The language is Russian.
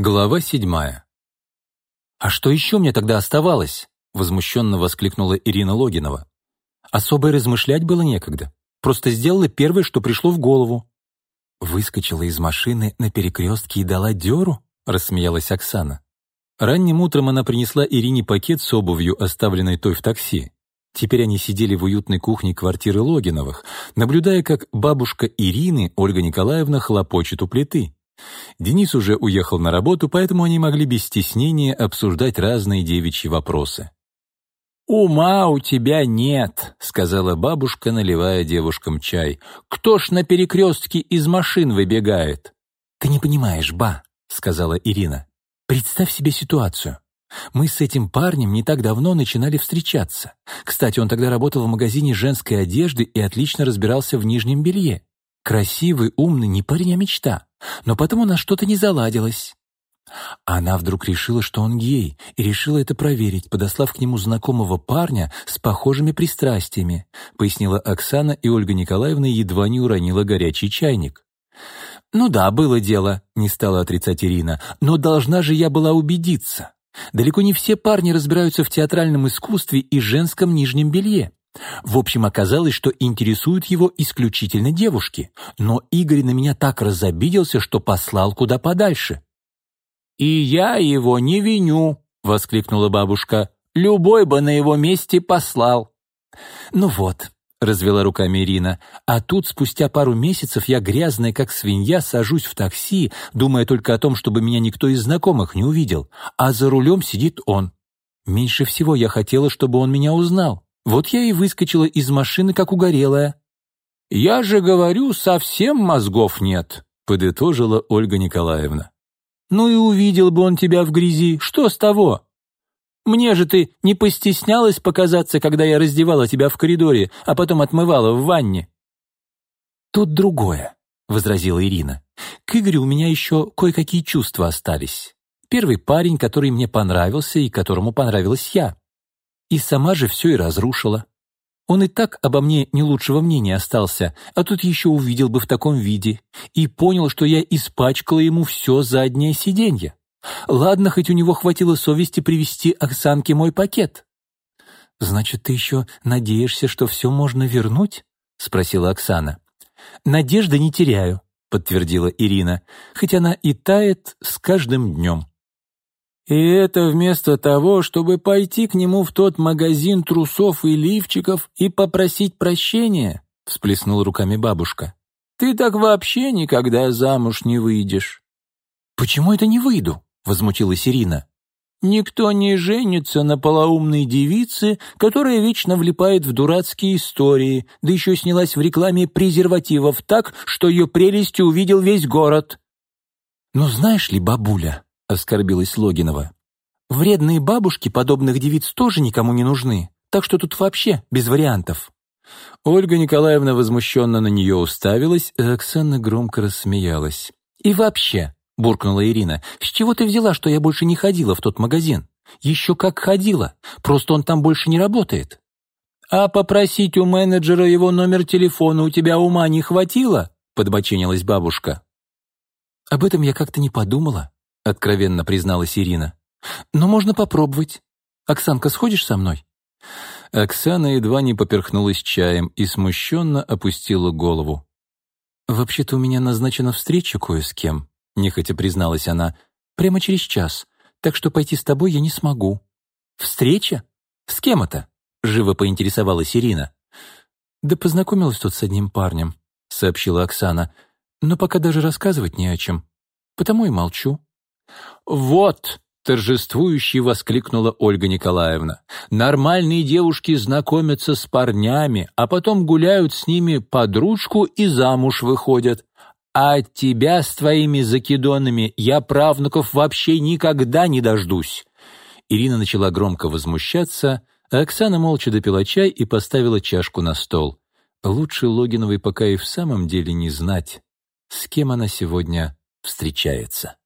Глава седьмая. «А что еще мне тогда оставалось?» — возмущенно воскликнула Ирина Логинова. «Особо размышлять было некогда. Просто сделала первое, что пришло в голову». «Выскочила из машины на перекрестке и дала дёру?» — рассмеялась Оксана. Ранним утром она принесла Ирине пакет с обувью, оставленной той в такси. Теперь они сидели в уютной кухне квартиры Логиновых, наблюдая, как бабушка Ирины, Ольга Николаевна, хлопочет у плиты. Денис уже уехал на работу, поэтому они могли без стеснения обсуждать разные девичьи вопросы. «Ума у тебя нет», — сказала бабушка, наливая девушкам чай. «Кто ж на перекрестке из машин выбегает?» «Ты не понимаешь, ба», — сказала Ирина. «Представь себе ситуацию. Мы с этим парнем не так давно начинали встречаться. Кстати, он тогда работал в магазине женской одежды и отлично разбирался в нижнем белье. Красивый, умный, не парень, а мечта. Но потом у нас что-то не заладилось. Она вдруг решила, что он гей, и решила это проверить, подослав к нему знакомого парня с похожими пристрастиями, пояснила Оксана, и Ольга Николаевна едва не уронила горячий чайник. «Ну да, было дело», — не стала отрицать Ирина, «но должна же я была убедиться. Далеко не все парни разбираются в театральном искусстве и женском нижнем белье. В общем, оказалось, что интересуют его исключительно девушки, но Игорь на меня так разобиделся, что послал куда подальше. «И я его не виню», — воскликнула бабушка. «Любой бы на его месте послал». «Ну вот», — развела руками Ирина, «а тут спустя пару месяцев я грязная, как свинья, сажусь в такси, думая только о том, чтобы меня никто из знакомых не увидел, а за рулем сидит он. Меньше всего я хотела, чтобы он меня узнал. Вот я и выскочила из машины, как угорелая. «Я же говорю, совсем мозгов нет», — подытожила Ольга Николаевна. «Ну и увидел бы он тебя в грязи. Что с того? Мне же ты не постеснялась показаться, когда я раздевала тебя в коридоре, а потом отмывала в ванне». «Тут другое», — возразила Ирина. «К Игорю у меня еще кое-какие чувства остались. Первый парень, который мне понравился и которому понравилась я. И сама же все и разрушила. Он и так обо мне не лучшего мнения остался, а тут еще увидел бы в таком виде и понял, что я испачкала ему все заднее сиденье. Ладно, хоть у него хватило совести привезти Оксанке мой пакет. «Значит, ты еще надеешься, что все можно вернуть?» — спросила Оксана. «Надежды не теряю», — подтвердила Ирина, хоть она и тает с каждым днем. И это вместо того, чтобы пойти к нему в тот магазин трусов и лифчиков и попросить прощения, всплеснула руками бабушка. Ты так вообще никогда замуж не выйдешь. Почему это не выйду? возмутилась Ирина. Никто не женится на полоумной девице, которая вечно влипает в дурацкие истории, да еще снялась в рекламе презервативов так, что ее прелести увидел весь город. «Ну знаешь ли, бабуля», — оскорбилась Логинова. «Вредные бабушки подобных девиц тоже никому не нужны, так что тут вообще без вариантов». Ольга Николаевна возмущенно на нее уставилась, а Оксана громко рассмеялась. «И вообще», — буркнула Ирина, — «с чего ты взяла, что я больше не ходила в тот магазин? Еще как ходила, просто он там больше не работает». «А попросить у менеджера его номер телефона у тебя ума не хватило?» — подбоченилась бабушка. «Об этом я как-то не подумала», — откровенно призналась Ирина. «Но можно попробовать. Оксанка, сходишь со мной?» Оксана едва не поперхнулась чаем и смущенно опустила голову. «Вообще-то у меня назначена встреча кое с кем», — нехотя призналась она, «прямо через час, так что пойти с тобой я не смогу». «Встреча? С кем это?» — живо поинтересовалась Ирина. «Да познакомилась тут с одним парнем», — сообщила Оксана, «но пока даже рассказывать не о чем, потому и молчу». «Вот!» — торжествующе воскликнула Ольга Николаевна. «Нормальные девушки знакомятся с парнями, а потом гуляют с ними под ручку и замуж выходят. А от тебя с твоими закидонами я правнуков вообще никогда не дождусь». Ирина начала громко возмущаться, а Оксана молча допила чай и поставила чашку на стол. Лучше Логиновой пока и в самом деле не знать, с кем она сегодня встречается.